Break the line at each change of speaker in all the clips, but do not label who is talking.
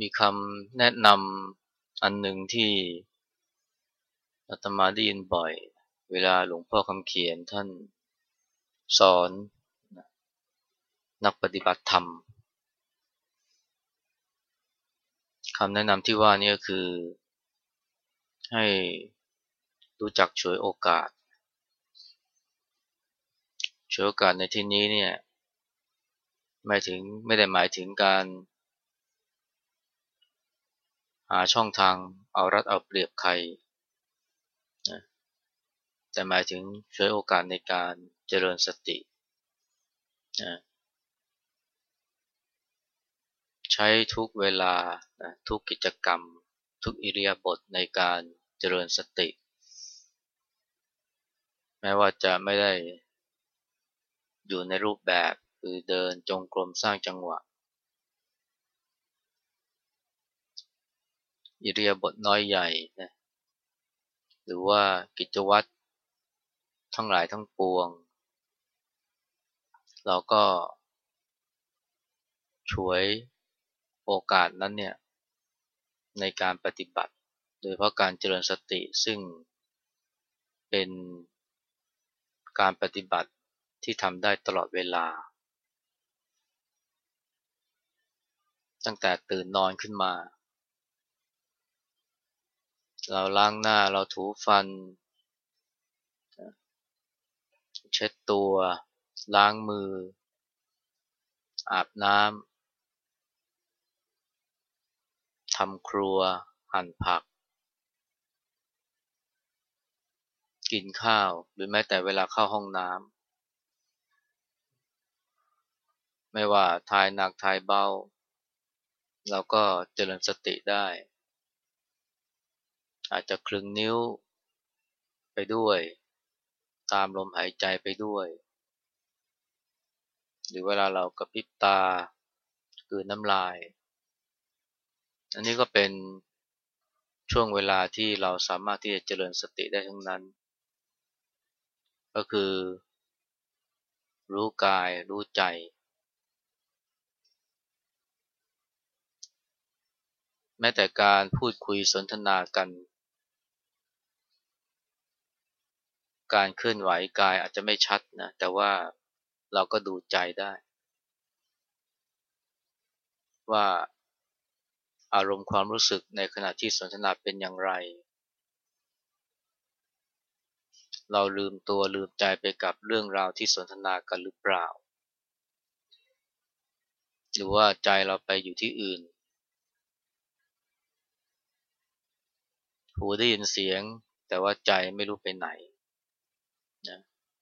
มีคำแนะนำอันหนึ่งที่อาตมาได้ยินบ่อย เวลาหลวงพ่อคำเขียนท่านสอนนักปฏิบัติธรรมคำแนะนำที่ว่านี่ก็คือ ให้รู้จักฉวยโอกาสฉวยโอกาสในที่นี้เนี่ยไม่ถึงไม่ได้หมายถึงการ หาช่องทางเอารัดเอาเปรียบใครนะแต่หมายถึงช่วยโอกาสในการเจริญสตินะใช้ทุกเวลานะทุกกิจกรรม ทุกอิริยาบถในการเจริญสติ แม้ว่าจะไม่ได้อยู่ในรูปแบบคือเดินจงกรมสร้างจังหวะ อิริยาบถน้อยใหญ่นะหรือว่ากิจวัตรทั้งหลายทั้งปวง เราก็ช่วยโอกาสนั้นเนี่ยในการปฏิบัติ โดยเพราะการเจริญสติซึ่งเป็นการปฏิบัติที่ทำได้ตลอดเวลา ตั้งแต่ตื่นนอนขึ้นมา เราล้างหน้าเราถูฟัน เช็ดตัว ล้างมือ อาบน้ำทำครัว หั่นผัก กินข้าวหรือแม้แต่เวลาเข้าห้องน้ำไม่ว่าทายหนักทายเบา เราก็เจริญสติได้ อาจจะคลึงนิ้วไปด้วย ตามลมหายใจไปด้วย หรือเวลาเรากระพริบตาคือน้ำลาย อันนี้ก็เป็นช่วงเวลาที่เราสามารถที่จะเจริญสติได้ทั้งนั้น ก็คือ รู้กายรู้ใจ แม้แต่การพูดคุยสนทนากัน การเคลื่อนไหวกายอาจจะไม่ชัดนะแต่ว่าเราก็ดูใจได้ ว่าอารมณ์ความรู้สึกในขณะที่สนทนาเป็นอย่างไร เราลืมตัวลืมใจไปกับเรื่องราวที่สนทนากันหรือเปล่า หรือว่าใจเราไปอยู่ที่อื่น หูได้ยินเสียงแต่ว่าใจไม่รู้ไปไหน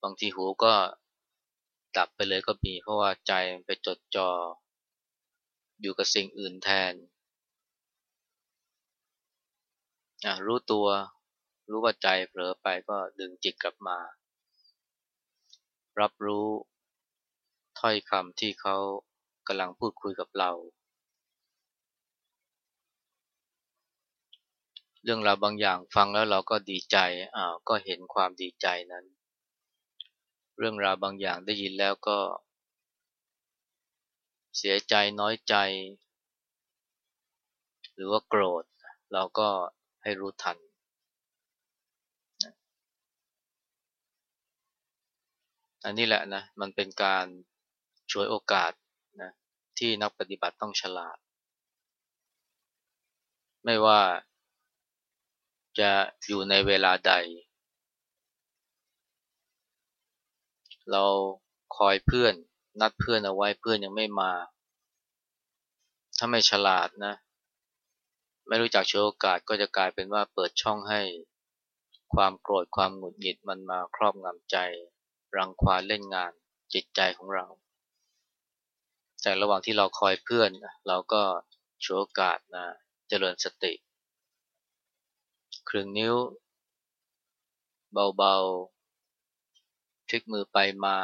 บางทีหูก็ดับไปเลยก็มีเพราะว่าใจไปจดจอ่ออยู่กับสิ่งอื่นแทนรู้ตัวรู้ว่าใจเผลอไปก็ดึงจิตกลับมา รับรู้ถ้อยคำที่เขากำลังพูดคุยกับเรา เรื่องราวบางอย่างฟังแล้วเราก็ดีใจอ้าวก็เห็นความดีใจนั้น เรื่องราวบางอย่างได้ยินแล้วก็ เสียใจน้อยใจ หรือว่าโกรธ เราก็ให้รู้ทัน อันนี้แหละนะ มันเป็นการช่วยโอกาสนะที่นักปฏิบัติต้องฉลาด ไม่ว่าจะอยู่ในเวลาใด เราคอยเพื่อน นัดเพื่อนเอาไว้เพื่อนยังไม่มา ถ้าไม่ฉลาดนะ ไม่รู้จักโชว์โอกาสก็จะกลายเป็นว่าเปิดช่องให้ความโกรธความหงุดหงิดมันมาครอบงำใจ รังควานเล่นงานจิตใจของเรา แต่ระหว่างที่เราคอยเพื่อน เราก็โชว์โอกาสนะเจริญสติครึ่งนิ้ว เบา พลิกมือไปมา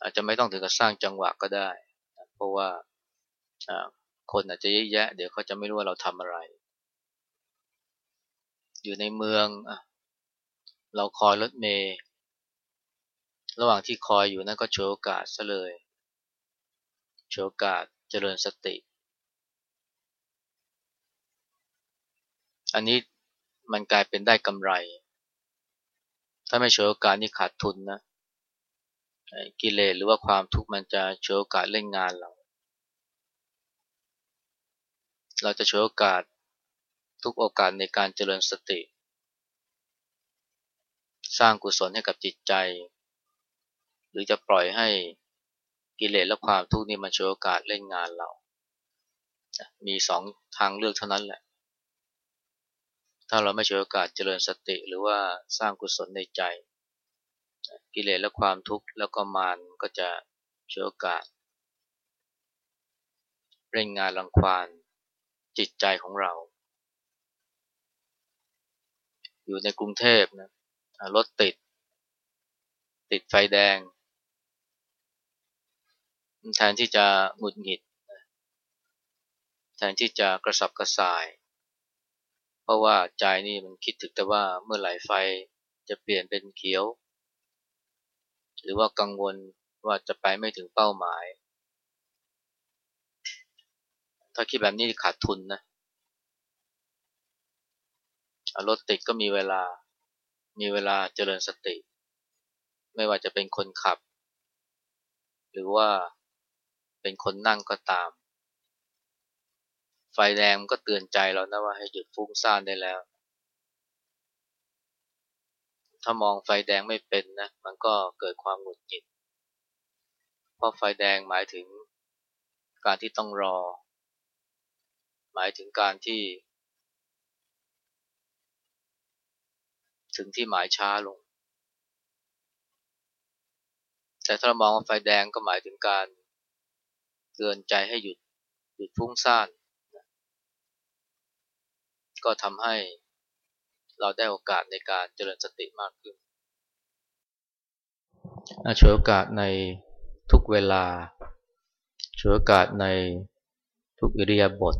อาจจะไม่ต้องถึงกับสร้างจังหวะก็ได้ เพราะว่าคนอาจจะแยอะแยะ เดี๋ยวเขาจะไม่รู้ว่าเราทำอะไร อยู่ในเมืองเราคอยรถเมล์ระหว่างที่คอยอยู่นั่นก็โชว์โอกาสซะเลยโชว์โอกาสเจริญสติ อันนี้มันกลายเป็นได้กำไร ถ้าไม่ฉวยโอกาสนี่ขาดทุนนะกิเลสหรือว่าความทุกข์มันจะฉวยโอกาสเล่นงานเรา เราจะฉวยโอกาสทุกโอกาสในการเจริญสติ สร้างกุศลให้กับจิตใจ หรือจะปล่อยให้กิเลสและความทุกข์นี่มันฉวยโอกาสเล่นงานเรา มีสองทางเลือกเท่านั้นแหละ ถ้าเราไม่ฉวยโอกาสเจริญสติหรือว่าสร้างกุศลในใจ กิเลสและความทุกข์แล้วก็มารก็จะฉวยโอกาส เร่งงานรังควานจิตใจของเรา อยู่ในกรุงเทพนะรถติด ติดไฟแดง แทนที่จะหงุดหงิด แทนที่จะกระสับกระส่าย เพราะว่าใจนี่มันคิดถึงแต่ว่าเมื่อไหร่ไฟจะเปลี่ยนเป็นเขียว หรือว่ากังวลว่าจะไปไม่ถึงเป้าหมาย ถ้าคิดแบบนี้ขาดทุนนะรถติดก็มีเวลา มีเวลาเจริญสติ ไม่ว่าจะเป็นคนขับ หรือว่าเป็นคนนั่งก็ตาม ไฟแดงก็เตือนใจเรานะว่าให้หยุดฟุ้งซ่านได้แล้ว ถ้ามองไฟแดงไม่เป็นนะ มันก็เกิดความหงุดหงิด เพราะไฟแดงหมายถึงการที่ต้องรอ หมายถึงการที่ ถึงที่หมายช้าลง แต่ถ้าเรามองว่าไฟแดงก็หมายถึงการเตือนใจให้หยุดหยุดฟุ้งซ่าน ก็ทำให้เราได้โอกาสในการเจริญสติมากขึ้นช่วยโอกาสในทุกเวลาช่วยโอกาสในทุกอิริยาบถ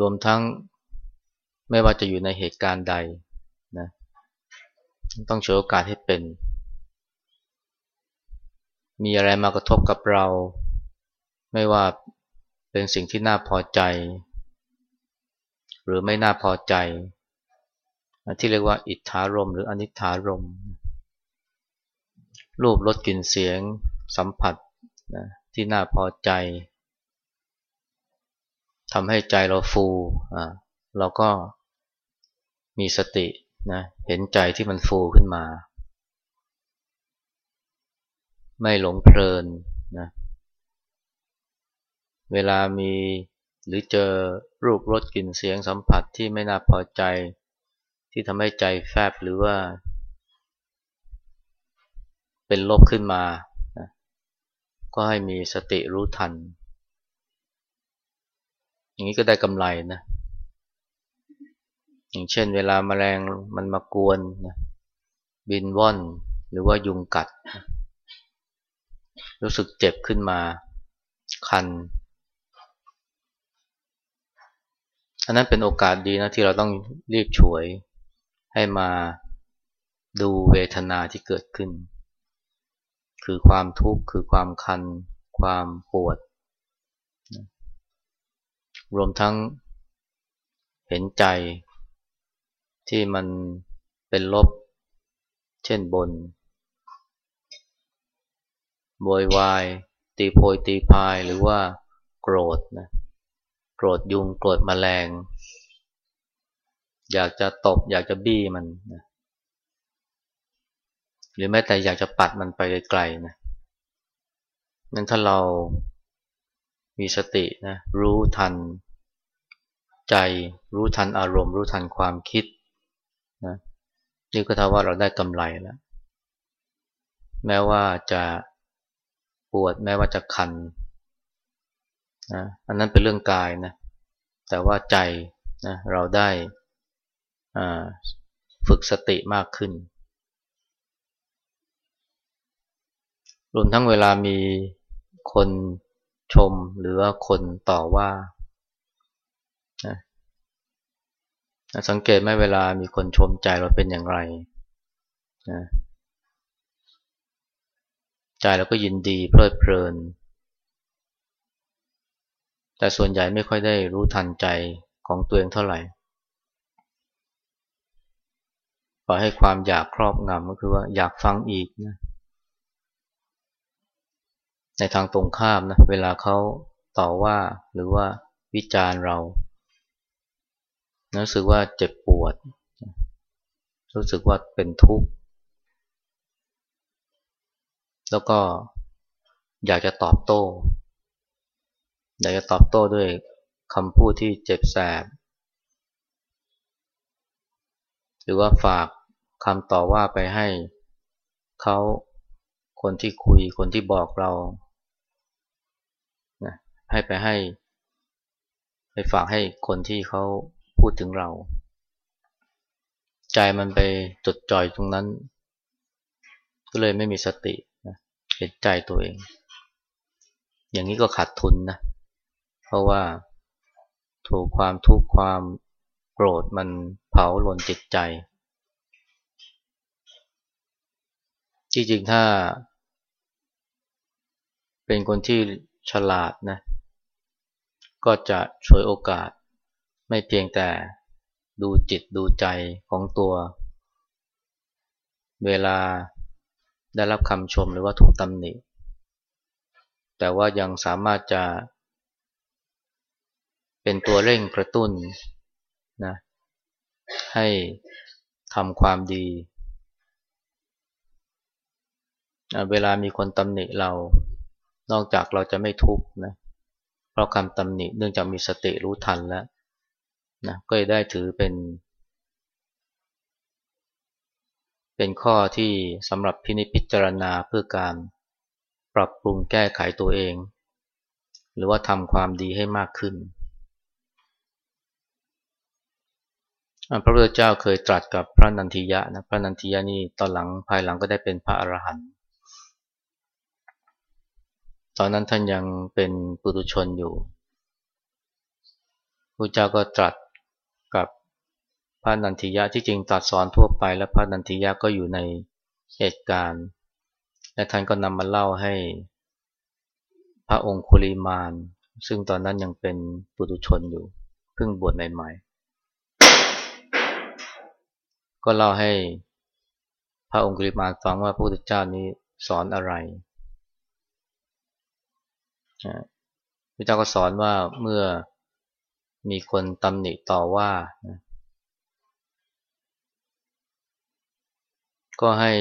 รวมทั้งไม่ว่าจะอยู่ในเหตุการณ์ใดนะต้องช่วยโอกาสให้เป็น มีอะไรมากระทบกับเรา ไม่ว่าเป็นสิ่งที่น่าพอใจ หรือไม่น่าพอใจ ที่เรียกว่าอิทธารม หรืออนิธารม รูปรสกลิ่นเสียงสัมผัสนะที่น่าพอใจทำให้ใจเราฟูอ่าเราก็มีสตินะเห็นใจที่มันฟูขึ้นมา ไม่หลงเพลินนะเวลามี หรือเจอรูปรสกลิ่นเสียงสัมผัสที่ไม่น่าพอใจ ที่ทำให้ใจแฟบหรือว่า เป็นลบขึ้นมา ก็ให้มีสติรู้ทัน อย่างนี้ก็ได้กำไรนะอย่างเช่นเวลามาแมลงมันมากวนนะบินว่อนหรือว่ายุงกัด รู้สึกเจ็บขึ้นมา คัน อันนั้นเป็นโอกาสดีนะที่เราต้องรีบช่วยให้มาดูเวทนาที่เกิดขึ้น คือความทุกข์คือความคัน ความปวด รวมทั้งเห็นใจที่มันเป็นลบ เช่นบนโวยวาย ตีโพยตีพายหรือว่าโกรธนะ โกรธยุงโกรธแมลง อยากจะตบ อยากจะบี้มันนะหรือแม้แต่อยากจะปัดมันไปไกลๆนะนั้นถ้าเรามีสตินะรู้ทันใจ รู้ทันอารมณ์ รู้ทันความคิดนะนี่ก็เท่าว่าเราได้กำไรแล้ว แม้ว่าจะปวดแม้ว่าจะคัน นะอันนั้นเป็นเรื่องกายนะแต่ว่าใจนะเราได้ฝึกสติมากขึ้นรวมทั้งเวลามีคนชมหรือว่าคนต่อว่านะสังเกตไหมเวลามีคนชมใจเราเป็นอย่างไรนะใจเราก็ยินดีเพลิดเพลิน แต่ส่วนใหญ่ไม่ค่อยได้รู้ทันใจของตัวเองเท่าไหร่ปล่อยให้ความอยากครอบงำก็คือว่าอยากฟังอีกนะในทางตรงข้ามนะเวลาเขาต่อว่าหรือว่าวิจารณ์เรารู้สึกว่าเจ็บปวด รู้สึกว่าเป็นทุกข์ แล้วก็อยากจะตอบโต้ อยากจะตอบโต้ด้วยคำพูดที่เจ็บแสบ หรือว่าฝากคำต่อว่าไปให้เขาคนที่คุยคนที่บอกเราให้ไปให้ ไปฝากให้คนที่เขาพูดถึงเรา ใจมันไปจดจ่อยตรงนั้น ก็เลยไม่มีสติเห็นใจตัวเอง อย่างนี้ก็ขาดทุนนะ เพราะว่าถูกความทุกข์ความโกรธมันเผาหล่นจิตใจ จริงๆ ถ้า เป็นคนที่ฉลาดนะ ก็จะช่วยโอกาส ไม่เพียงแต่ดูจิตดูใจของตัว เวลาได้รับคำชมหรือว่าถูกตำหนิ แต่ว่ายังสามารถจะ เป็นตัวเร่งกระตุ้นนะให้ทำความดี เวลามีคนตำหนิเรา นอกจากเราจะไม่ทุกข์นะ เพราะคำตำหนิเนื่องจากมีสติรู้ทันแล้วนะก็ได้ถือเป็น เป็นข้อที่สำหรับพินิจพิจารณาเพื่อการปรับปรุงแก้ไขตัวเอง หรือว่าทำความดีให้มากขึ้น พระพุทธเจ้าเคยตรัสกับพระนันทิยะนะพระนันทิยะนี่ตอนหลังภายหลังก็ได้เป็นพระอรหันต์ตอนนั้นท่านยังเป็นปุถุชนอยู่พระเจ้าก็ตรัสกับพระนันทิยะที่จริงตรัสสอนทั่วไป และพระนันทิยะก็อยู่ในเหตุการณ์ และท่านก็นำมาเล่าให้พระองค์คุลิมาน ซึ่งตอนนั้นยังเป็นปุถุชนอยู่เพิ่งบวชใหม่ๆ ก็เล่าให้พระองค์คุลิมาฟังว่าพระพุทธเจ้านี้สอนอะไรพระเจ้าก็สอนว่าเมื่อมีคนตำหนิต่อว่า ก็ให้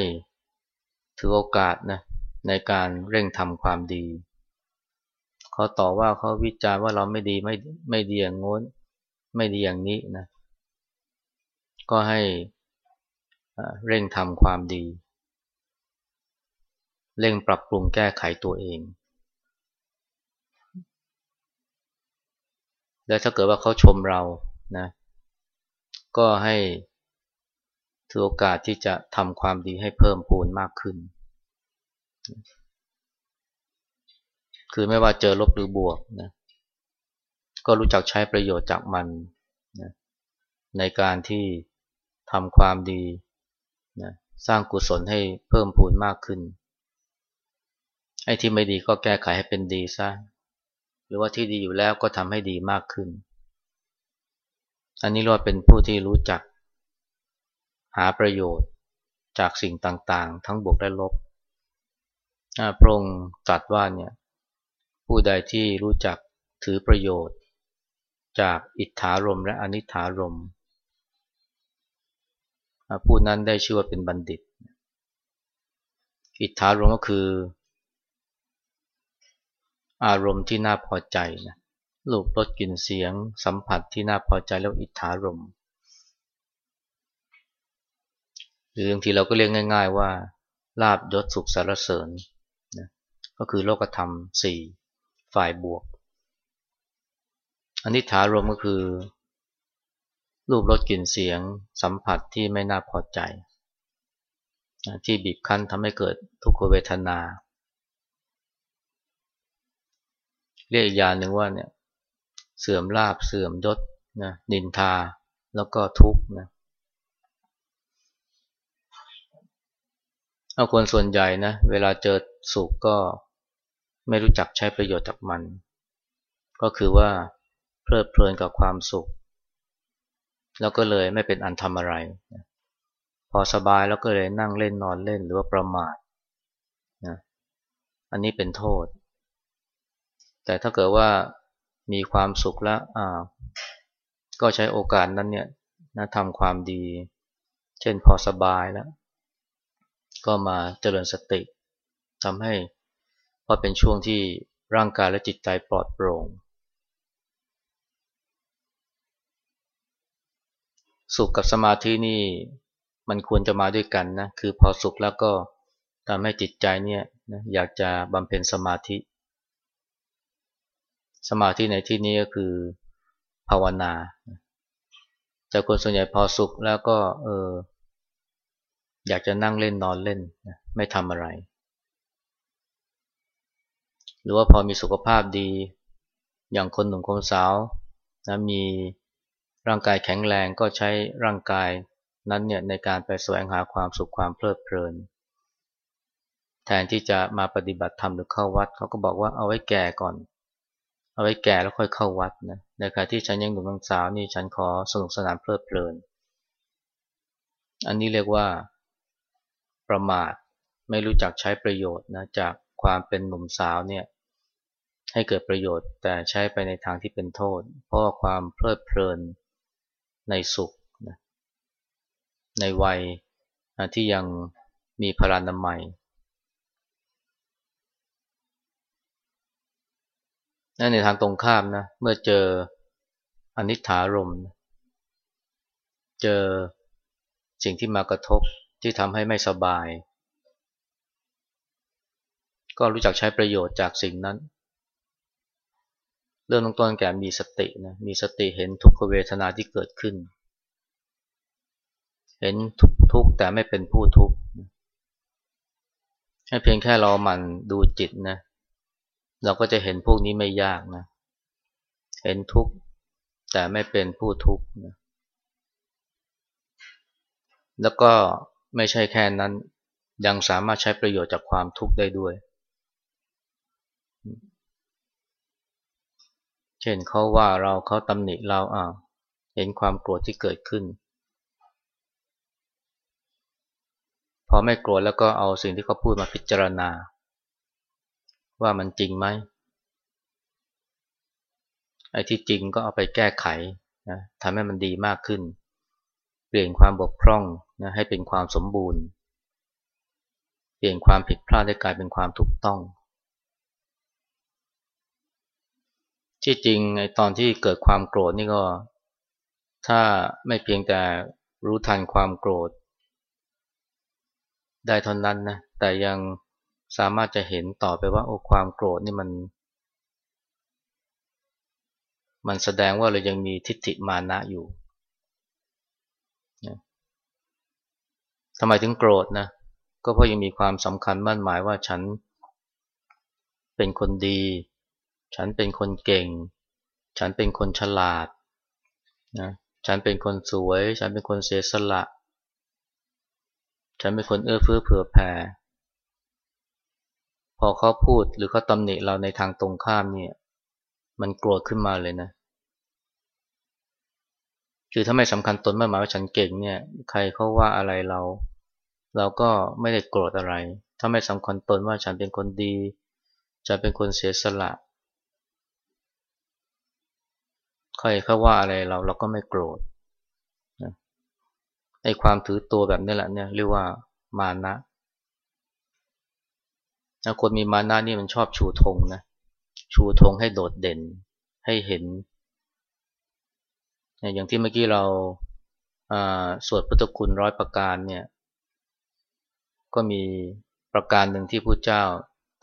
ถือโอกาสนะในการเร่งทำความดีเขาต่อว่าเขาวิจารว่าเราไม่ดีไม่ไม่ดีอย่างงน้น ไม่ดีอย่างนี้นะ ก็ให้ เร่งทำความดี เร่งปรับปรุงแก้ไขตัวเอง และถ้าเกิดว่าเขาชมเรานะ ก็ให้ถือโอกาสที่จะทำความดีให้เพิ่มพูนมากขึ้น คือไม่ว่าเจอลบหรือบวกนะก็รู้จักใช้ประโยชน์จากมันนะในการที่ทำความดี นะสร้างกุศลให้เพิ่มพูนมากขึ้น ไอ้ที่ไม่ดีก็แก้ไขให้เป็นดีซะ หรือว่าที่ดีอยู่แล้วก็ทำให้ดีมากขึ้น อันนี้เราเป็นผู้ที่รู้จัก หาประโยชน์จากสิ่งต่างๆ ทั้งบวกและลบพระองค์ตรัสว่าเนี่ยผู้ใดที่รู้จักถือประโยชน์ จากอิทธารมและอนิธารม ผู้นั้นได้ชื่อว่าเป็นบัณฑิต อิทธารมก็คือ อารมณ์ที่น่าพอใจนะรูปรสกลิ่นเสียง สัมผัสที่น่าพอใจแล้วอิทธารมหรือบางทีเราก็เรียกง่าย ๆ ว่าลาบยศสุขสารเสริญนะก็คือโลกธรรมสี่ฝ่ายบวก อันนี้ฐารมก็คือ รูปรสกลิ่นเสียงสัมผัสที่ไม่น่าพอใจที่บีบคั้นทำให้เกิดทุกขเวทนา เรียกอีกอย่างหนึ่งว่าเนี่ยเสื่อมลาบเสื่อมยศนะนินทาแล้วก็ทุกข์นะเอาคนส่วนใหญ่นะเวลาเจอสุขก็ไม่รู้จักใช้ประโยชน์จากมัน ก็คือว่าเพลิดเพลินกับความสุข แล้วก็เลยไม่เป็นอันทำอะไร พอสบายแล้วก็เลยนั่งเล่นนอนเล่นหรือว่าประมาทนะอันนี้เป็นโทษ แต่ถ้าเกิดว่ามีความสุขแล้วอ่าก็ใช้โอกาสนั้นเนี่ยนะทำความดี เช่นพอสบายแล้ว ก็มาเจริญสติทำให้พอเป็นช่วงที่ร่างกายและจิตใจปลอดโปร่ง สุขกับสมาธินี่มันควรจะมาด้วยกันนะคือพอสุขแล้วก็ทำให้จิตใจเนี่ยนะอยากจะบำเพ็ญสมาธิ สมาธิในที่นี้ก็คือภาวนาแต่คนส่วนใหญ่พอสุขแล้วก็เอออยากจะนั่งเล่นนอนเล่นไม่ทำอะไร หรือว่าพอมีสุขภาพดี อย่างคนหนุ่มคนสาวนะมี ร่างกายแข็งแรงก็ใช้ร่างกายนั้นเนี่ยในการไปแสวงหาความสุขความเพลิดเพลิน แทนที่จะมาปฏิบัติธรรมหรือเข้าวัดเขาก็บอกว่าเอาไว้แก่ก่อน เอาไว้แก่แล้วค่อยเข้าวัดนะในขณะที่ฉันยังหนุ่มยังสาวนี่ฉันขอสนุกสนานเพลิดเพลิน อันนี้เรียกว่า ประมาทไม่รู้จักใช้ประโยชน์นะจากความเป็นหนุ่มสาวเนี่ยให้เกิดประโยชน์แต่ใช้ไปในทางที่เป็นโทษ เพราะความเพลิดเพลิน ในสุขนะในวัยที่ยังมีพลานามัยนั่นในทางตรงข้ามนะ เมื่อเจออนิถารม เจอสิ่งที่มากระทบที่ทำให้ไม่สบาย ก็รู้จักใช้ประโยชน์จากสิ่งนั้น เรื่องต้นแก่มีสตินะมีสติเห็นทุกขเวทนาที่เกิดขึ้น เห็นทุกทุกแต่ไม่เป็นผู้ทุกข์ให้เพียงแค่เรามันดูจิตนะเราก็จะเห็นพวกนี้ไม่ยากนะ เห็นทุกแต่ไม่เป็นผู้ทุกข์นะแล้วก็ไม่ใช่แค่นั้นยังสามารถใช้ประโยชน์จากความทุกข์ได้ด้วย เช่นเขาว่าเราเขาตำหนิเราอ่าเห็นความโกรธที่เกิดขึ้น พอไม่โกรธแล้วก็เอาสิ่งที่เขาพูดมาพิจารณา ว่ามันจริงไหมไอ้ที่จริงก็เอาไปแก้ไขนะทำให้มันดีมากขึ้น เปลี่ยนความบกพร่องนะให้เป็นความสมบูรณ์ เปลี่ยนความผิดพลาดให้กลายเป็นความถูกต้อง ที่จริงในตอนที่เกิดความโกรธนี่ก็ ถ้าไม่เพียงแต่รู้ทันความโกรธ ได้เท่านั้นนะแต่ยังสามารถจะเห็นต่อไปว่าโอ้ความโกรธนี่มัน มันแสดงว่าเรายังมีทิฏฐิมานะอยู่ทำไมถึงโกรธนะ ก็เพราะยังมีความสำคัญมั่นหมายว่าฉันเป็นคนดี ฉันเป็นคนเก่ง ฉันเป็นคนฉลาดนะฉันเป็นคนสวย ฉันเป็นคนเสียสละ ฉันเป็นคนเอื้อเฟื้อเผื่อแผ่ พอเขาพูดหรือเขาตำหนิเราในทางตรงข้ามเนี่ย มันโกรธขึ้นมาเลยนะ คือถ้าไม่สำคัญตนไม่หมายว่าฉันเก่งเนี่ย ใครเขาว่าอะไรเรา เราก็ไม่ได้โกรธอะไร ถ้าไม่สำคัญตนว่าฉันเป็นคนดี ฉันเป็นคนเสียสละ ใครเขาว่าอะไรเราเราก็ไม่โกรธนะไอ้ความถือตัวแบบนี้แหละเนี่ยเรียกว่ามานะคนมีมานะนี่มันชอบชูธงนะชูธงให้โดดเด่นให้เห็น อย่างที่เมื่อกี้เราสวดพุทธคุณร้อยประการเนี่ย ก็มีประการหนึ่งที่พระเจ้า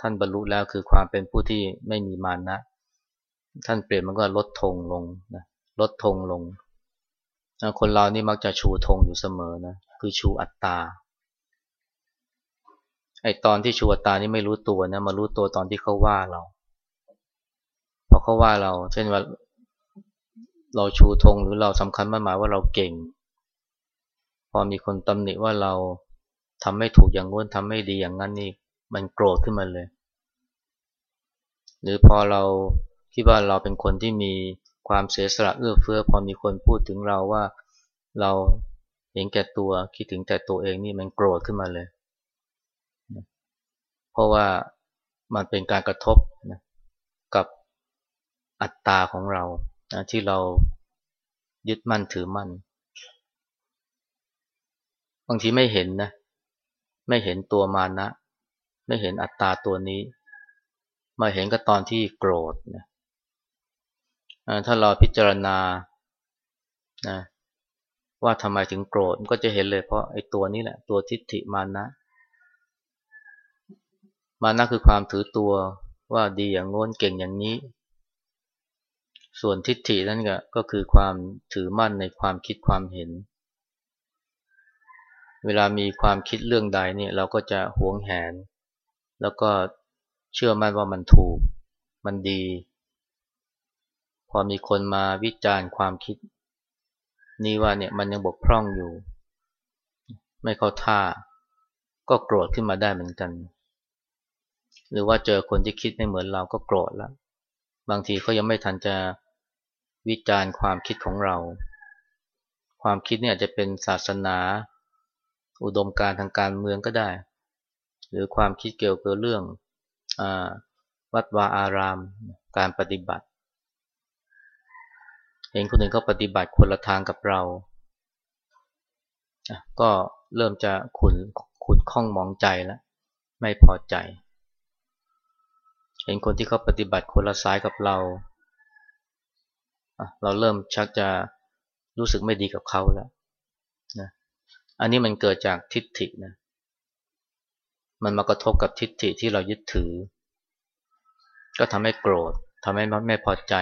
ท่านบรรลุแล้วคือความเป็นผู้ที่ไม่มีมานะ ท่านเปลี่ยนมันก็ลดธงลงนะลดธงลง คนเรานี่มักจะชูธงอยู่เสมอนะคือชูอัตตาไอตอนที่ชูอัตตานี่ไม่รู้ตัวนะมารู้ตัวตอนที่เขาว่าเราพอเขาว่าเรา เช่นว่า เราชูธงหรือเราสำคัญมากหมายว่าเราเก่ง พอมีคนตำหนิว่าเราทำไม่ถูกอย่างง้นทำไม่ดีอย่างนั้นนี่มันโกรธขึ้นมาเลย หรือพอเรา คิดว่าเราเป็นคนที่มีความเสียสละเอื้อเฟื้อพอมีคนพูดถึงเราว่าเราเห็นแก่ตัวคิดถึงแต่ตัวเองนี่มันโกรธขึ้นมาเลย เพราะว่ามันเป็นการกระทบนะกับอัตตาของเรานะที่เรายึดมั่นถือมั่น บางทีไม่เห็นนะ ไม่เห็นตัวมานะ ไม่เห็นอัตตาตัวนี้ มาเห็นก็ตอนที่โกรธนะ ถ้าเราพิจารณานะว่าทำไมถึงโกรธมันก็จะเห็นเลยเพราะไอ้ตัวนี้แหละตัวทิฏฐิมานะ มานะคือความถือตัวว่าดีอย่างโน้นเก่งอย่างนี้ ส่วนทิฏฐินั่นก็คือความถือมั่นในความคิดความเห็น เวลามีความคิดเรื่องใดเนี่ยเราก็จะหวงแหน แล้วก็เชื่อมั่นว่ามันถูก มันดี พอมีคนมาวิจารณ์ความคิด นี่ว่าเนี่ยมันยังบกพร่องอยู่ ไม่เข้าท่า ก็โกรธขึ้นมาได้เหมือนกัน หรือว่าเจอคนที่คิดไม่เหมือนเราก็โกรธแล้วบางทีเขายังไม่ทันจะวิจารณ์ความคิดของเรา ความคิดเนี่ยจะเป็นศาสนา อุดมการทางการเมืองก็ได้ หรือความคิดเกี่ยวกับเรื่องอวัดวาอาราม การปฏิบัติ เห็นคนอื่นเขาปฏิบัติคนละทางกับเรา ก็เริ่มจะขุนขุนข้องมองใจแล้วไม่พอใจ เห็นคนที่เขาปฏิบัติคนละสายกับเรา เราเริ่มชักจะรู้สึกไม่ดีกับเขาแล้วนะอันนี้มันเกิดจากทิฏฐินะมันมากระทบกับทิฏฐิที่เรายึดถือ ก็ทำให้โกรธทำให้ไม่พอใจ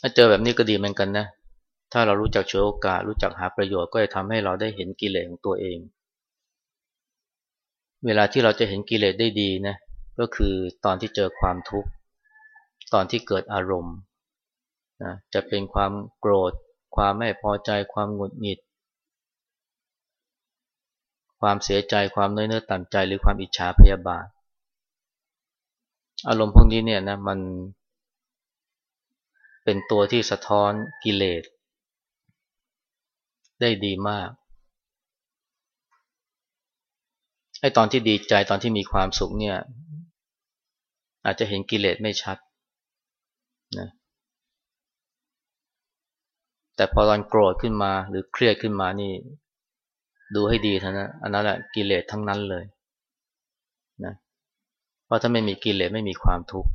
ถ้าเจอแบบนี้ก็ดีเหมือนกันนะ ถ้าเรารู้จักช่วยโอกาส รู้จักหาประโยชน์ก็จะทำให้เราได้เห็นกิเลสของตัวเอง เวลาที่เราจะเห็นกิเลสได้ดีนะ ก็คือตอนที่เจอความทุกข์ ตอนที่เกิดอารมณ์นะจะเป็นความโกรธ ความไม่พอใจ ความหงุดหงิด ความเสียใจ ความน้อยเนื้อต่ำใจ หรือความอิจฉาพยาบาท อารมณ์พวกนี้เนี่ยนะมัน เป็นตัวที่สะท้อนกิเลส ได้ดีมากไอ้ตอนที่ดีใจตอนที่มีความสุขเนี่ย อาจจะเห็นกิเลสไม่ชัดนะแต่พอตอนโกรธขึ้นมาหรือเครียดขึ้นมานี่ ดูให้ดีเท่านั้นอันนั้นแหละกิเลสทั้งนั้นเลยนะเพราะถ้าไม่มีกิเลสไม่มีความทุกข์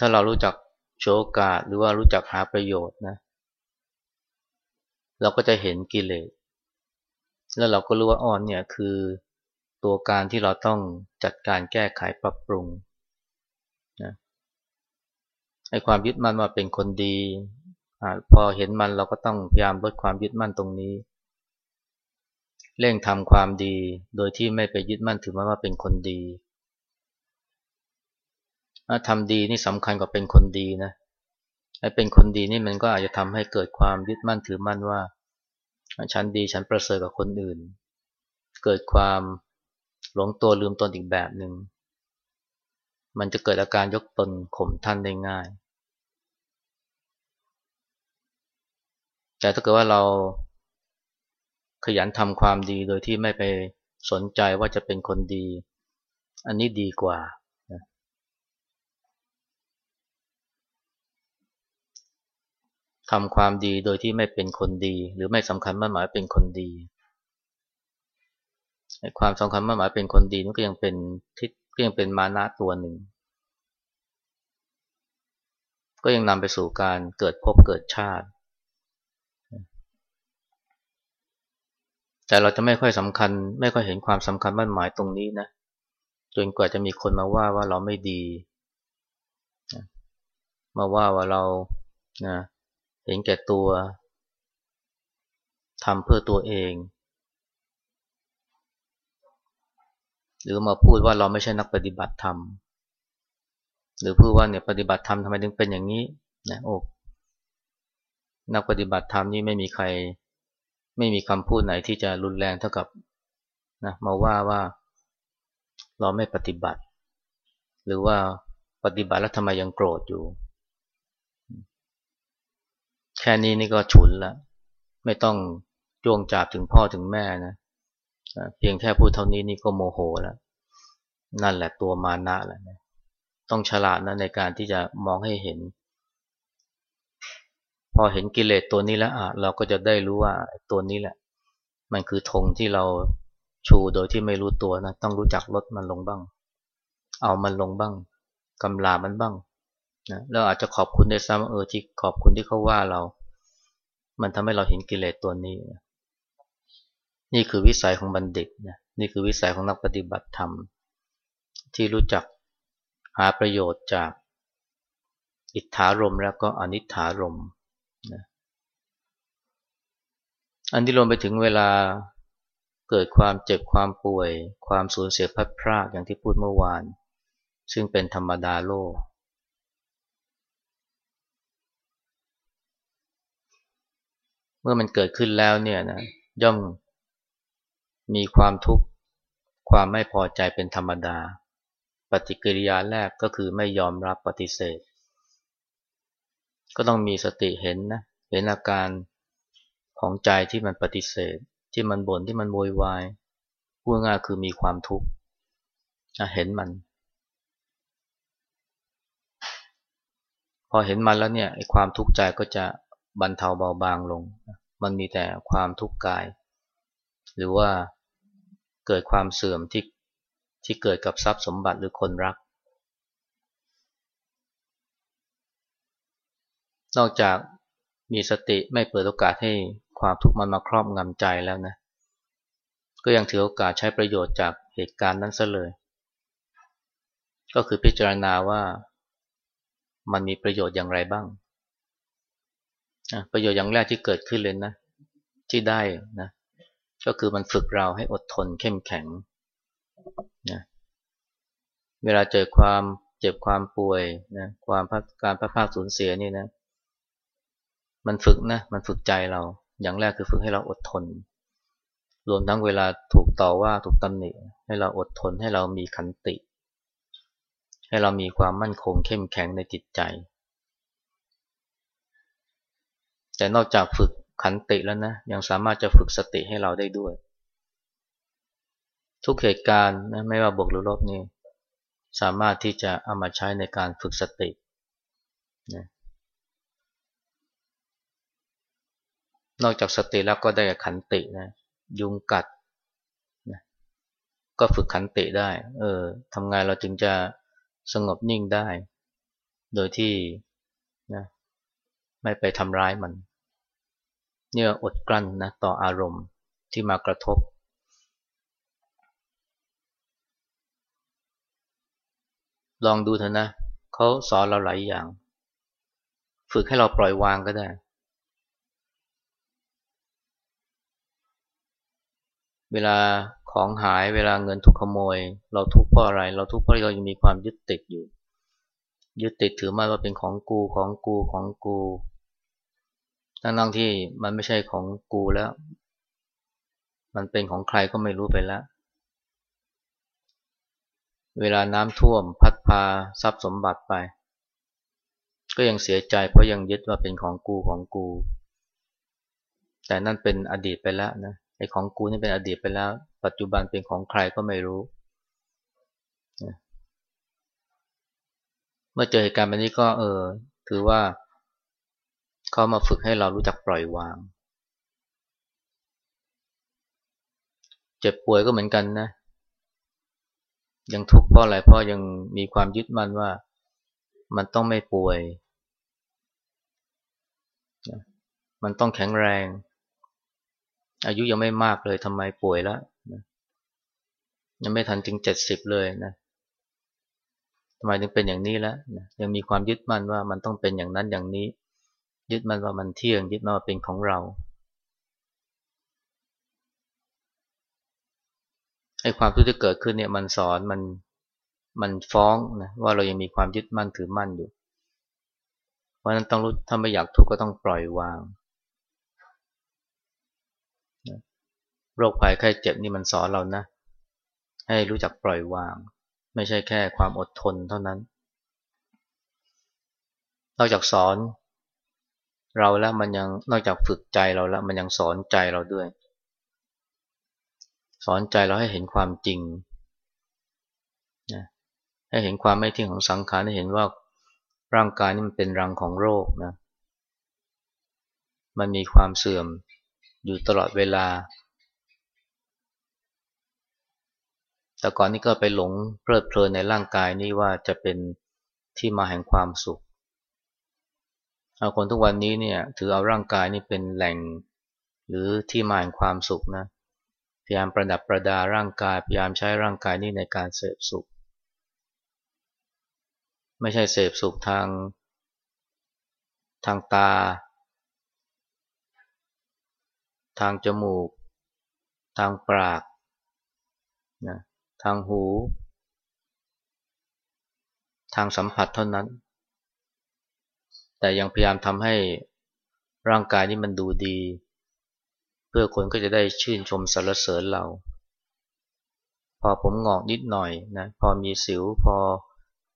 ถ้าเรารู้จักโชกาสหรือว่ารู้จักหาประโยชน์นะ เราก็จะเห็นกิเลส แล้วเราก็รู้ว่าอ่อนเนี่ยคือตัวการที่เราต้องจัดการแก้ไขปรับปรุงนะไอ้ความยึดมั่นว่าเป็นคนดีอพอเห็นมันเราก็ต้องพยายามลดความยึดมั่นตรงนี้ เร่งทำความดีโดยที่ไม่ไปยึดมั่นถือมันว่าเป็นคนดี ทำดีนี่สำคัญกว่าเป็นคนดีนะไอ้เป็นคนดีนี่มันก็อาจจะทำให้เกิดความยึดมั่นถือมั่นว่า ฉันดีฉันประเสริฐกว่าคนอื่น เกิดความหลงตัวลืมตนอีกแบบหนึ่งมันจะเกิดอาการยกตนข่มท่านได้ง่าย แต่ถ้าเกิดว่าเราขยันทำความดีโดยที่ไม่ไปสนใจว่าจะเป็นคนดี อันนี้ดีกว่า ทำความดีโดยที่ไม่เป็นคนดี หรือไม่สำคัญมั่นหมายเป็นคนดีความสำคัญมั่นหมายเป็นคนดีนั่นก็ยังเป็นทิศก็ยังเป็นมานะตัวหนึ่ง ก็ยังนำไปสู่การเกิดภพเกิดชาติ แต่เราจะไม่ค่อยสำคัญ ไม่ค่อยเห็นความสำคัญมั่นหมายตรงนี้นะจนกว่าจะมีคนมาว่าว่าเราไม่ดี มาว่าว่าเรานะ เห็นแก่ตัวทำเพื่อตัวเอง หรือมาพูดว่าเราไม่ใช่นักปฏิบัติธรรม หรือพูดว่าเนี่ยปฏิบัติธรรมทำไมถึงเป็นอย่างนี้นะโอ้นักปฏิบัติธรรมนี่ไม่มีใคร ไม่มีคำพูดไหนที่จะรุนแรงเท่ากับนะมาว่าว่าเราไม่ปฏิบัติ หรือว่าปฏิบัติแล้วทำไมยังโกรธอยู่ ค่นี้นี่ก็ฉุนละไม่ต้องจ้วงจับถึงพ่อถึงแม่นะเพียงแค่พูดเท่านี้นี่ก็โมโหแล้วนั่นแหละตัวมานะแหละนะต้องฉลาดนะในการที่จะมองให้เห็น พอเห็นกิเลสตัวนี้แล้วอะเราก็จะได้รู้ว่าตัวนี้แหละ มันคือธงที่เราชูโดยที่ไม่รู้ตัวนะต้องรู้จักลดมันลงบ้าง เอามันลงบ้างกำลามันบ้างนะแล้วอาจจะขอบคุณได้ซ้ำเออที่ขอบคุณที่เขาว่าเรา มันทำให้เราเห็นกิเลสตัวนี้นี่คือวิสัยของบัณฑิตนะนี่คือวิสัยของนักปฏิบัติธรรม ที่รู้จักหาประโยชน์จากอิทธารมแล้วก็อนิถารมนะอันที่รวมไปถึงเวลาเกิดความเจ็บความป่วย ความสูญเสียพัดพรากอย่างที่พูดเมื่อวาน ซึ่งเป็นธรรมดาโลก มื่อมันเกิดขึ้นแล้วเนี่ยนะย่อมมีความทุกข์ความไม่พอใจเป็นธรรมดา ปฏิกิริยาแรกก็คือไม่ยอมรับปฏิเสธ ก็ต้องมีสติเห็นนะเห็นอาการของใจที่มันปฏิเสธ ที่มันบน่นที่มันโวยวายพูดง่ายคือมีความทุกข์เห็นมันพอเห็นมันแล้วเนี่ยไอ้ความทุกข์ใจก็จะ บรรเทาเบาบางลง มันมีแต่ความทุกข์กาย หรือว่าเกิดความเสื่อมที่ที่เกิดกับทรัพย์สมบัติหรือคนรัก นอกจากมีสติไม่เปิดโอกาสให้ความทุกข์มันมาครอบงำใจแล้วนะ ก็ยังถือโอกาสใช้ประโยชน์จากเหตุการณ์นั้นซะเลย ก็คือพิจารณาว่ามันมีประโยชน์อย่างไรบ้าง ประโยชน์อย่างแรกที่เกิดขึ้นเลยนะ ที่ได้นะก็คือมันฝึกเราให้อดทนเข้มแข็งนะเวลาเจอความเจ็บความป่วยนะความการพัดพาสูญเสียนี่นะ มันฝึกนะ มันฝึกใจเรา อย่างแรกคือฝึกให้เราอดทน รวมทั้งเวลาถูกต่อว่าถูกตำหนิ ให้เราอดทนให้เรามีขันติ ให้เรามีความมั่นคงเข้มแข็งในจิตใจ แต่นอกจากฝึกขันติแล้วนะ ยังสามารถจะฝึกสติให้เราได้ด้วย ทุกเหตุการณ์นะไม่ว่าบวกหรือลบนี่สามารถที่จะเอามาใช้ในการฝึกสตินะนอกจากสติแล้วก็ได้ขันตินะ ยุงกัดนะก็ฝึกขันติได้ เออทำงานเราจึงจะสงบนิ่งได้ โดยที่ ไม่ไปทำร้ายมัน เนี่ยอดกลั้นนะต่ออารมณ์ที่มากระทบ ลองดูเถอะนะเขาสอนเราหลายอย่าง ฝึกให้เราปล่อยวางก็ได้ เวลาของหายเวลาเงินถูกขโมย เราทุกข์เพราะอะไร เราทุกข์เพราะเรายังมีความยึดติดอยู่ ยึดติดถือมาว่าเป็นของกูของกูของกู ทั้งนั้นที่มันไม่ใช่ของกูแล้ว มันเป็นของใครก็ไม่รู้ไปแล้ว เวลาน้ำท่วมพัดพาทรัพย์สมบัติไป ก็ยังเสียใจเพราะยังยึดว่าเป็นของกูของกู แต่นั่นเป็นอดีตไปแล้วนะไอ้ของกูนี่เป็นอดีตไปแล้ว ปัจจุบันเป็นของใครก็ไม่รู้ เมื่อเจอเหตุการณ์แบบนี้ก็เออ ถือว่า เขามาฝึกให้เรารู้จักปล่อยวาง เจ็บป่วยก็เหมือนกันนะ ยังทุกข์เพราะอะไรเพราะยังมีความยึดมั่นว่ามันต้องไม่ป่วย มันต้องแข็งแรง อายุยังไม่มากเลยทำไมป่วยแล้วยังไม่ทันถึงเจ็ดสิบเลยนะทำไมถึงเป็นอย่างนี้แล้วยังมีความยึดมั่นว่ามันต้องเป็นอย่างนั้นอย่างนี้ ยึดมันว่ามันเที่ยง ยึดมันว่าเป็นของเราไอ้ความทุกข์ที่เกิดขึ้นเนี่ยมันสอนมันมันฟ้องนะว่าเรายังมีความยึดมั่นถือมั่นอยู่ เพราะนั้นต้องรู้ถ้าไม่อยากทุกข์ก็ต้องปล่อยวางโรคภัยไข้เจ็บนี่มันสอนเรานะ ให้รู้จักปล่อยวาง ไม่ใช่แค่ความอดทนเท่านั้น นอกจากสอน เราแล้วมันยังนอกจากฝึกใจเราแล้วมันยังสอนใจเราด้วย สอนใจเราให้เห็นความจริงนะให้เห็นความไม่เที่ยงของสังขารให้เห็นว่าร่างกายนี่มันเป็นรังของโรคนะ มันมีความเสื่อมอยู่ตลอดเวลา แต่ก่อนนี้ก็ไปหลงเพลิดเพลินในร่างกายนี้ว่าจะเป็นที่มาแห่งความสุข เอาคนทุกวันนี้เนี่ยถือเอาร่างกายนี่เป็นแหล่ง หรือที่มาแห่งความสุขนะพยายามประดับประดาร่างกายพยายามใช้ร่างกายนี่ในการเสพสุข ไม่ใช่เสพสุขทาง ทางตา ทางจมูก ทางปากนะทางหู ทางสัมผัสเท่านั้น แต่ยังพยายามทำให้ร่างกายนี้มันดูดี เพื่อคนก็จะได้ชื่นชมสรรเสริญเรา พอผมงอกนิดหน่อยนะพอมีสิวพอ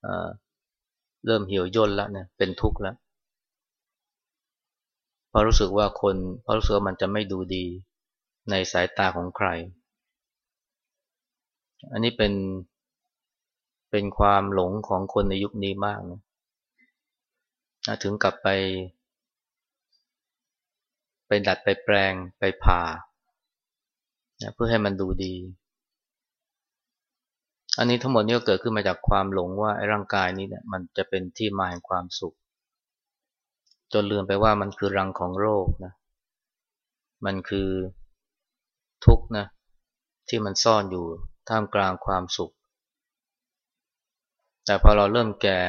เอเริ่มเหี่ยวย่นแล้วนะเป็นทุกข์แล้วพอรู้สึกว่าคนพอรู้สึกว่ามันจะไม่ดูดีในสายตาของใคร อันนี้เป็นเป็นความหลงของคนในยุคนี้มากนะ ถึงกลับไป ไปดัดไปแปลงไปผ่าเพื่อให้มันดูดี อันนี้ทั้งหมดนี้ก็เกิดขึ้นมาจากความหลงว่าไอ้ร่างกายนี้เนี่ยมันจะเป็นที่มาแห่งความสุข จนลืมไปว่ามันคือรังของโรคนะ มันคือทุกข์นะที่มันซ่อนอยู่ท่ามกลางความสุข แต่พอเราเริ่มแก่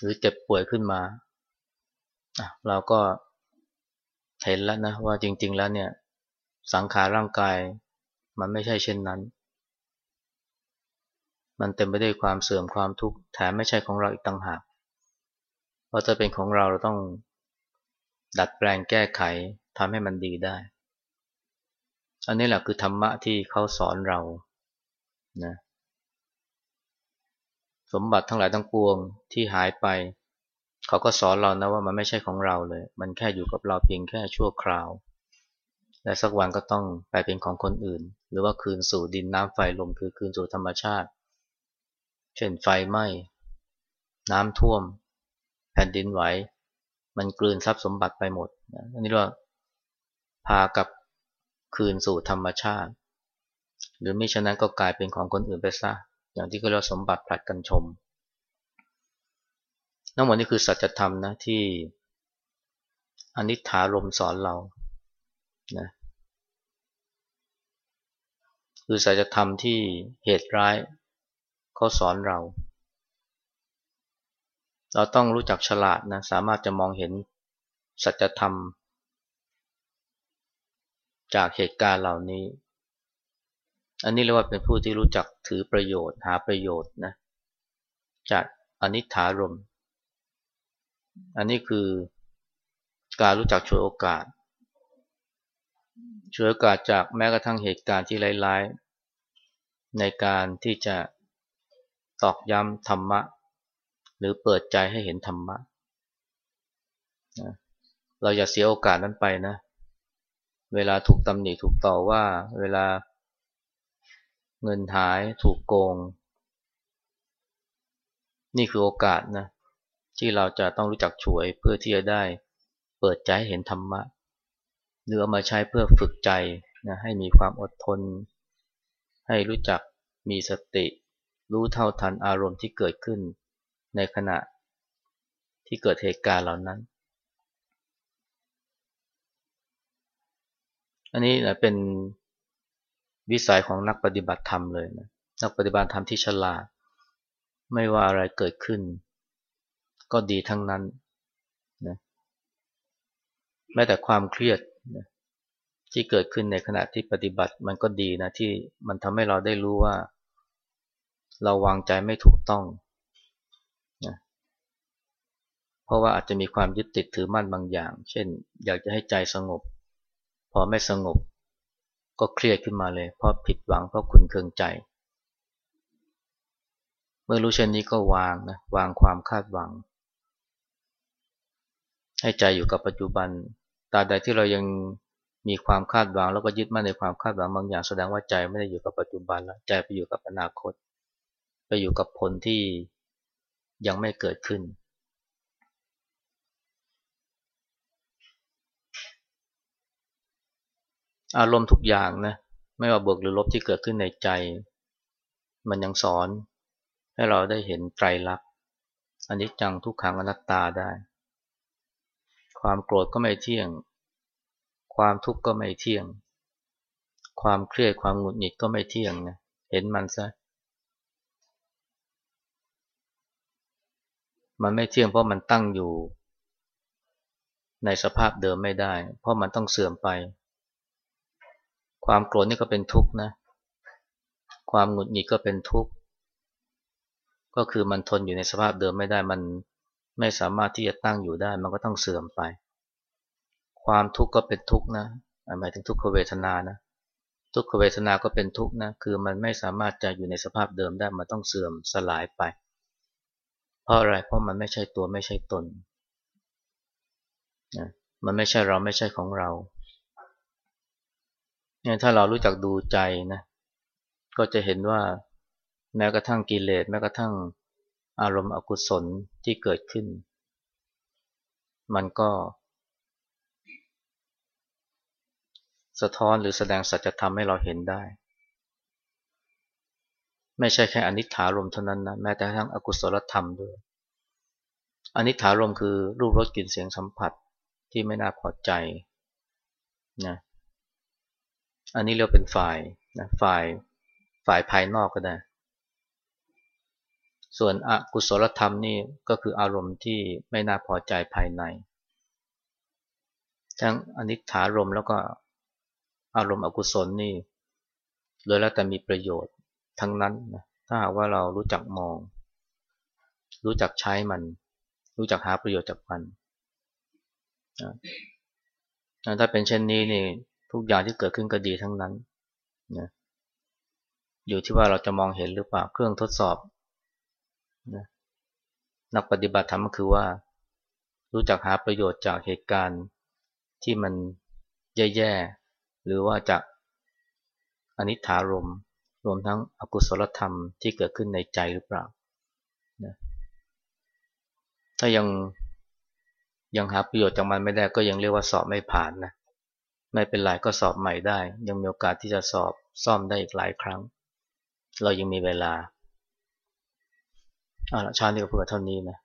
หรือเจ็บป่วยขึ้นมา เราก็เห็นแล้วนะว่าจริง ๆ แล้วเนี่ย สังขารร่างกายมันไม่ใช่เช่นนั้น มันเต็มไปด้วยความเสื่อมความทุกข์แถมไม่ใช่ของเราอีกต่างหากเพราะจะเป็นของเราเราต้องดัดแปลงแก้ไขทำให้มันดีได้ อันนี้แหละคือธรรมะที่เขาสอนเรานะ สมบัติทั้งหลายทั้งปวงที่หายไป เขาก็สอนเรานะว่ามันไม่ใช่ของเราเลย มันแค่อยู่กับเราเพียงแค่ชั่วคราว และสักวันก็ต้องไปเป็นของคนอื่น หรือว่าคืนสู่ดินน้ำไฟลมคือคืนสู่ธรรมชาติ เช่นไฟไหม้ น้ำท่วม แผ่นดินไหว มันกลืนทรัพย์สมบัติไปหมดอันนี้เราพากับคืนสู่ธรรมชาติ หรือไม่ฉะนั้นก็กลายเป็นของคนอื่นไปซะ อย่างที่เขาเรียกสมบัติผลัดกันชมทั้งหมดนี้คือสัจธรรมนะที่อนิถารมสอนเรานะคือสัจธรรมที่เหตุร้ายเขาสอนเรา เราต้องรู้จักฉลาดนะสามารถจะมองเห็นสัจธรรม จากเหตุการณ์เหล่านี้ อันนี้เรียกว่าเป็นผู้ที่รู้จักถือประโยชน์ หาประโยชน์นะจากอนิถารม อันนี้คือการรู้จักช่วยโอกาส ช่วยโอกาสจากแม้กระทั่งเหตุการณ์ที่ร้ายๆ ในการที่จะตอกย้ำธรรมะ หรือเปิดใจให้เห็นธรรมะ เราอย่าเสียโอกาสนั้นไปนะ เวลาถูกตำหนิถูกต่อว่า เวลา เงินหายถูกโกง นี่คือโอกาสนะที่เราจะต้องรู้จักช่วยเพื่อที่จะได้เปิดใจเห็นธรรมะหรือเอามาใช้เพื่อฝึกใจนะให้มีความอดทน ให้รู้จักมีสติ รู้เท่าทันอารมณ์ที่เกิดขึ้น ในขณะที่เกิดเหตุการณ์เหล่านั้น อันนี้นะเป็น วิสัยของนักปฏิบัติธรรมเลยนะนักปฏิบัติธรรมที่ฉลาด ไม่ว่าอะไรเกิดขึ้น ก็ดีทั้งนั้นนะแม้แต่ความเครียดนะที่เกิดขึ้นในขณะที่ปฏิบัติมันก็ดีนะที่มันทำให้เราได้รู้ว่า เราวางใจไม่ถูกต้องนะเพราะว่าอาจจะมีความยึดติดถือมั่นบางอย่าง เช่น อยากจะให้ใจสงบ พอไม่สงบ ก็เครียดขึ้นมาเลย เพราะผิดหวังเพราะคุณเคืองใจ เมื่อรู้เช่นนี้ก็วางนะวางความคาดหวัง ให้ใจอยู่กับปัจจุบันตราใดที่เรายังมีความคาดหวัง แล้วก็ยึดมั่นในความคาดหวังบางอย่างแสดงว่าใจไม่ได้อยู่กับปัจจุบันแล้วใจไปอยู่กับอนาคต ไปอยู่กับผลที่ยังไม่เกิดขึ้น อารมณ์ทุกอย่างนะไม่ว่าบวกหรือลบที่เกิดขึ้นในใจ มันยังสอนให้เราได้เห็นไตรลักษณ์อันนี้จังทุกขังอนัตตาได้ ความโกรธก็ไม่เที่ยง ความทุกข์ก็ไม่เที่ยง ความเครียดความหงุดหงิดก็ไม่เที่ยงนะเห็นมันซะมันไม่เที่ยงเพราะมันตั้งอยู่ ในสภาพเดิมไม่ได้ เพราะมันต้องเสื่อมไป ความโกรธนี่ก็เป็นทุกข์นะ ความหงุดหงิดก็เป็นทุกข์ ก็คือมันทนอยู่ในสภาพเดิมไม่ได้ มันไม่สามารถที่จะตั้งอยู่ได้ มันก็ต้องเสื่อมไป ความทุกข์ก็เป็นทุกข์นะ หมายถึงทุกขเวทนานะ ทุกขเวทนาก็เป็นทุกข์นะ คือมันไม่สามารถจะอยู่ในสภาพเดิมได้ มันต้องเสื่อมสลายไป เพราะอะไร เพราะมันไม่ใช่ตัวไม่ใช่ตนนะมันไม่ใช่เราไม่ใช่ของเรา เนี่ยถ้าเรารู้จักดูใจนะก็จะเห็นว่าแม้กระทั่งกิเลสแม้กระทั่งอารมณ์อกุศลที่เกิดขึ้น มันก็ สะท้อนหรือแสดงสัจธรรมให้เราเห็นได้ ไม่ใช่แค่อนิจฐารมเท่านั้นนะแม้แต่ทั้งอกุศลธรรมด้วยอนิถารมคือรูปรสกลิ่นเสียงสัมผัสที่ไม่น่าพอใจนะ อันนี้เรียกเป็นฝ่ายนะฝ่ายฝ่ายภายนอกก็ได้ ส่วนอกุศลธรรมนี่ก็คืออารมณ์ที่ไม่น่าพอใจภายใน ทั้งอนิถารมแล้วก็อารมณ์อกุศลนี่เลยแล้วแต่มีประโยชน์ทั้งนั้นนะถ้าหากว่าเรารู้จักมอง รู้จักใช้มัน รู้จักหาประโยชน์จากมันถ้าเป็นเช่นนี้นี่ ทุกอย่างที่เกิดขึ้นก็ดีทั้งนั้นนะอยู่ที่ว่าเราจะมองเห็นหรือเปล่าเครื่องทดสอบนะนักปฏิบัติธรรมก็คือว่า รู้จักหาประโยชน์จากเหตุการณ์ที่มันแย่ๆหรือว่าจากอนิถารมรวมทั้งอกุศลธรรมที่เกิดขึ้นในใจหรือเปล่านะถ้ายังยังหาประโยชน์จากมันไม่ได้ก็ยังเรียกว่าสอบไม่ผ่านนะ ไม่เป็นไรก็สอบใหม่ได้ ยังมีโอกาสที่จะสอบซ่อมได้อีกหลายครั้ง เรายังมีเวลาเอาละชาตินี้ก็เพื่อเท่านี้นะ